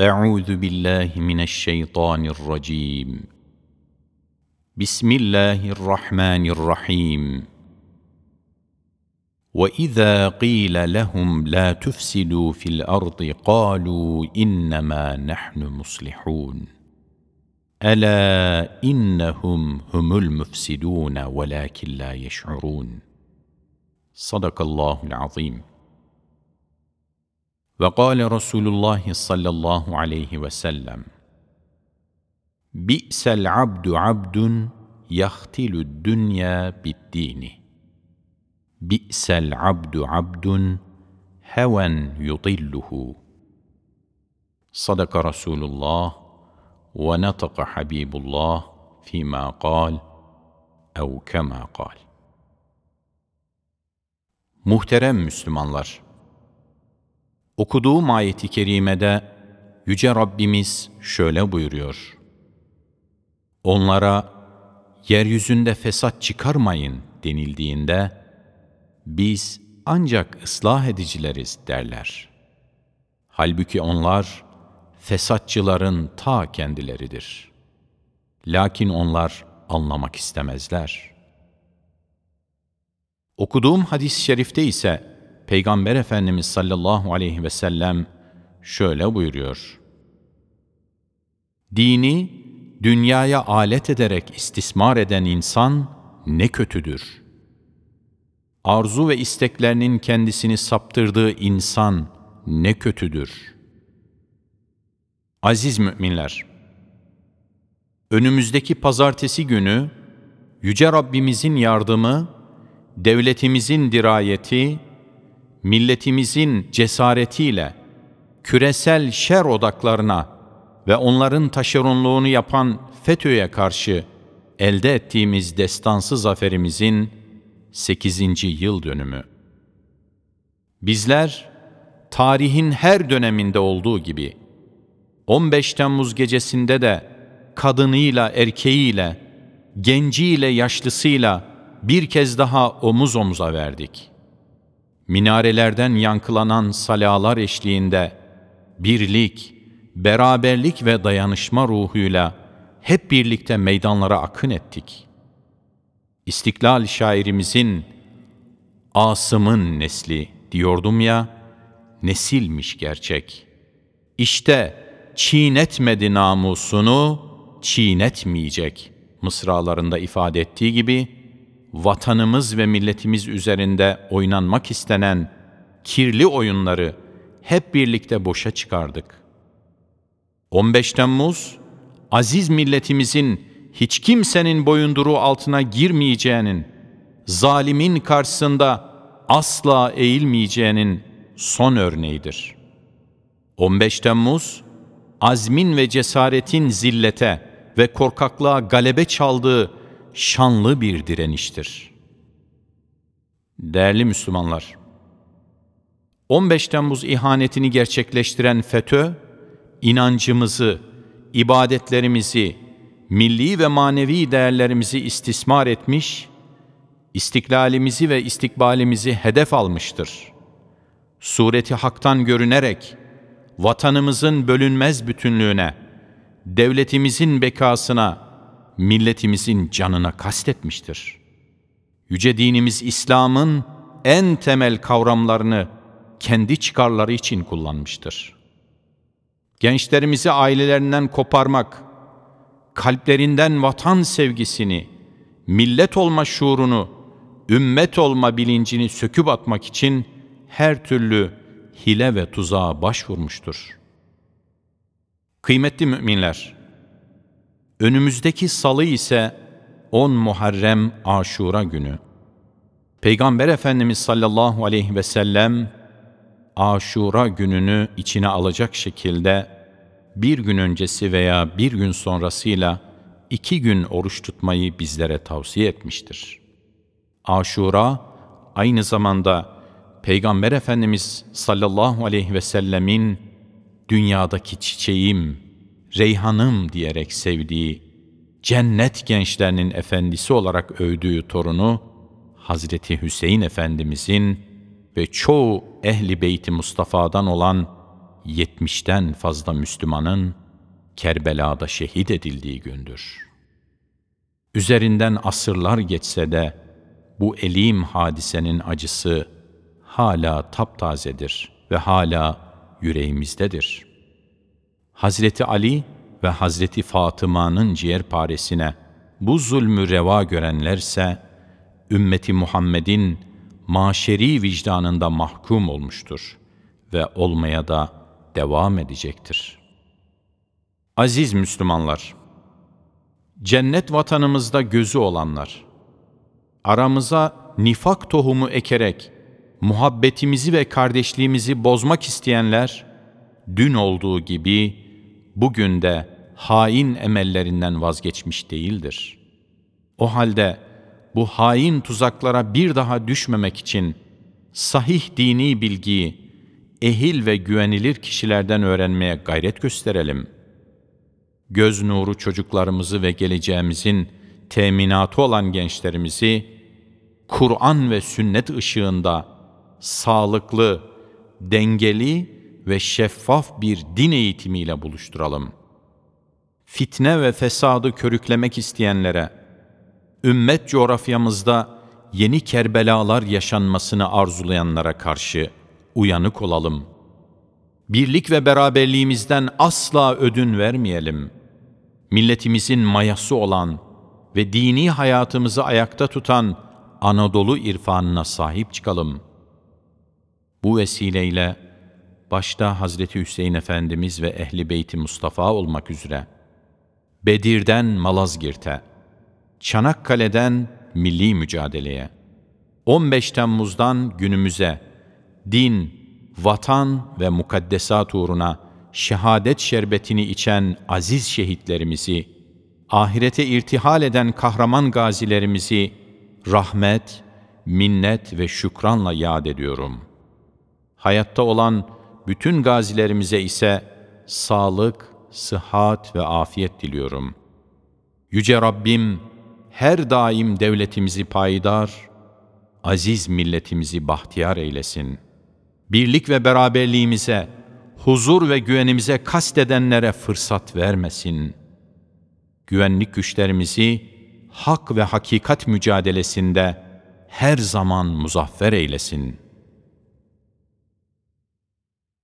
أعوذ بالله من الشيطان الرجيم. بسم الله الرحمن الرحيم. وإذا قيل لهم لا تفسدوا في الأرض قالوا إنما نحن مصلحون. ألا إنهم هم المفسدون ولكن لا يشعرون. صدق الله العظيم. وقال رسول الله صلى الله عليه وسلم بئس العبد عبد يختل الدنيا بالدين بئس العبد عبد هوى يضله صدق رسول الله ونطق حبيب الله فيما قال أو كما قال Muhterem Müslümanlar! Okuduğum ayeti kerimede Yüce Rabbimiz şöyle buyuruyor. Onlara yeryüzünde fesat çıkarmayın denildiğinde biz ancak ıslah edicileriz derler. Halbuki onlar fesatçıların ta kendileridir. Lakin onlar anlamak istemezler. Okuduğum hadis-i şerifte ise Peygamber Efendimiz sallallahu aleyhi ve sellem şöyle buyuruyor. Dini dünyaya alet ederek istismar eden insan ne kötüdür. Arzu ve isteklerinin kendisini saptırdığı insan ne kötüdür. Aziz müminler, önümüzdeki pazartesi günü Yüce Rabbimizin yardımı, devletimizin dirayeti, milletimizin cesaretiyle küresel şer odaklarına ve onların taşeronluğunu yapan FETÖ'ye karşı elde ettiğimiz destansı zaferimizin 8. yıl dönümü. Bizler tarihin her döneminde olduğu gibi 15 Temmuz gecesinde de kadınıyla, erkeğiyle, genciyle, yaşlısıyla bir kez daha omuz omuza verdik.'' Minarelerden yankılanan salalar eşliğinde birlik, beraberlik ve dayanışma ruhuyla hep birlikte meydanlara akın ettik. İstiklal şairimizin Asım'ın nesli diyordum ya, nesilmiş gerçek. İşte çiğnetmedi namusunu, çiğnetmeyecek mısralarında ifade ettiği gibi, vatanımız ve milletimiz üzerinde oynanmak istenen kirli oyunları hep birlikte boşa çıkardık. 15 Temmuz, aziz milletimizin hiç kimsenin boyunduruğu altına girmeyeceğinin, zalimin karşısında asla eğilmeyeceğinin son örneğidir. 15 Temmuz, azmin ve cesaretin zillete ve korkaklığa galebe çaldığı şanlı bir direniştir. Değerli Müslümanlar, 15 Temmuz ihanetini gerçekleştiren FETÖ, inancımızı, ibadetlerimizi, milli ve manevi değerlerimizi istismar etmiş, istiklalimizi ve istikbalimizi hedef almıştır. Sureti haktan görünerek, vatanımızın bölünmez bütünlüğüne, devletimizin bekasına, milletimizin canına kastetmiştir. Yüce dinimiz İslam'ın en temel kavramlarını kendi çıkarları için kullanmıştır. Gençlerimizi ailelerinden koparmak, kalplerinden vatan sevgisini, millet olma şuurunu, ümmet olma bilincini söküp atmak için her türlü hile ve tuzağa başvurmuştur. Kıymetli müminler, Önümüzdeki salı ise 10 Muharrem Aşura günü. Peygamber Efendimiz sallallahu aleyhi ve sellem Aşura gününü içine alacak şekilde bir gün öncesi veya bir gün sonrasıyla iki gün oruç tutmayı bizlere tavsiye etmiştir. Aşura aynı zamanda Peygamber Efendimiz sallallahu aleyhi ve sellemin dünyadaki çiçeğim, Reyhanım diyerek sevdiği, cennet gençlerinin efendisi olarak övdüğü torunu, Hazreti Hüseyin Efendimizin ve çoğu ehli beyti Mustafa'dan olan yetmişten fazla Müslümanın Kerbela'da şehit edildiği gündür. Üzerinden asırlar geçse de bu elim hadisenin acısı hala taptazedir ve hala yüreğimizdedir. Hazreti Ali ve Hazreti Fatıma'nın ciğerparesine bu zulmü reva görenlerse, ümmeti Muhammed'in maşeri vicdanında mahkum olmuştur ve olmaya da devam edecektir. Aziz Müslümanlar, cennet vatanımızda gözü olanlar, aramıza nifak tohumu ekerek muhabbetimizi ve kardeşliğimizi bozmak isteyenler, dün olduğu gibi bugün de hain emellerinden vazgeçmiş değildir. O halde bu hain tuzaklara bir daha düşmemek için sahih dini bilgiyi ehil ve güvenilir kişilerden öğrenmeye gayret gösterelim. Göz nuru çocuklarımızı ve geleceğimizin teminatı olan gençlerimizi Kur'an ve sünnet ışığında sağlıklı, dengeli ve şeffaf bir din eğitimiyle buluşturalım. Fitne ve fesadı körüklemek isteyenlere, ümmet coğrafyamızda yeni kerbelalar yaşanmasını arzulayanlara karşı uyanık olalım. Birlik ve beraberliğimizden asla ödün vermeyelim. Milletimizin mayası olan ve dini hayatımızı ayakta tutan Anadolu irfanına sahip çıkalım. Bu vesileyle başta Hazreti Hüseyin Efendimiz ve Ehli Beyti Mustafa olmak üzere Bedir'den Malazgirt'e, Çanakkale'den milli mücadeleye, 15 Temmuz'dan günümüze din, vatan ve mukaddesat uğruna şehadet şerbetini içen aziz şehitlerimizi, ahirete irtihal eden kahraman gazilerimizi rahmet, minnet ve şükranla yad ediyorum. Hayatta olan bütün gazilerimize ise sağlık, sıhhat ve afiyet diliyorum. Yüce Rabbim her daim devletimizi payidar, aziz milletimizi bahtiyar eylesin. Birlik ve beraberliğimize, huzur ve güvenimize kastedenlere fırsat vermesin. Güvenlik güçlerimizi hak ve hakikat mücadelesinde her zaman muzaffer eylesin.''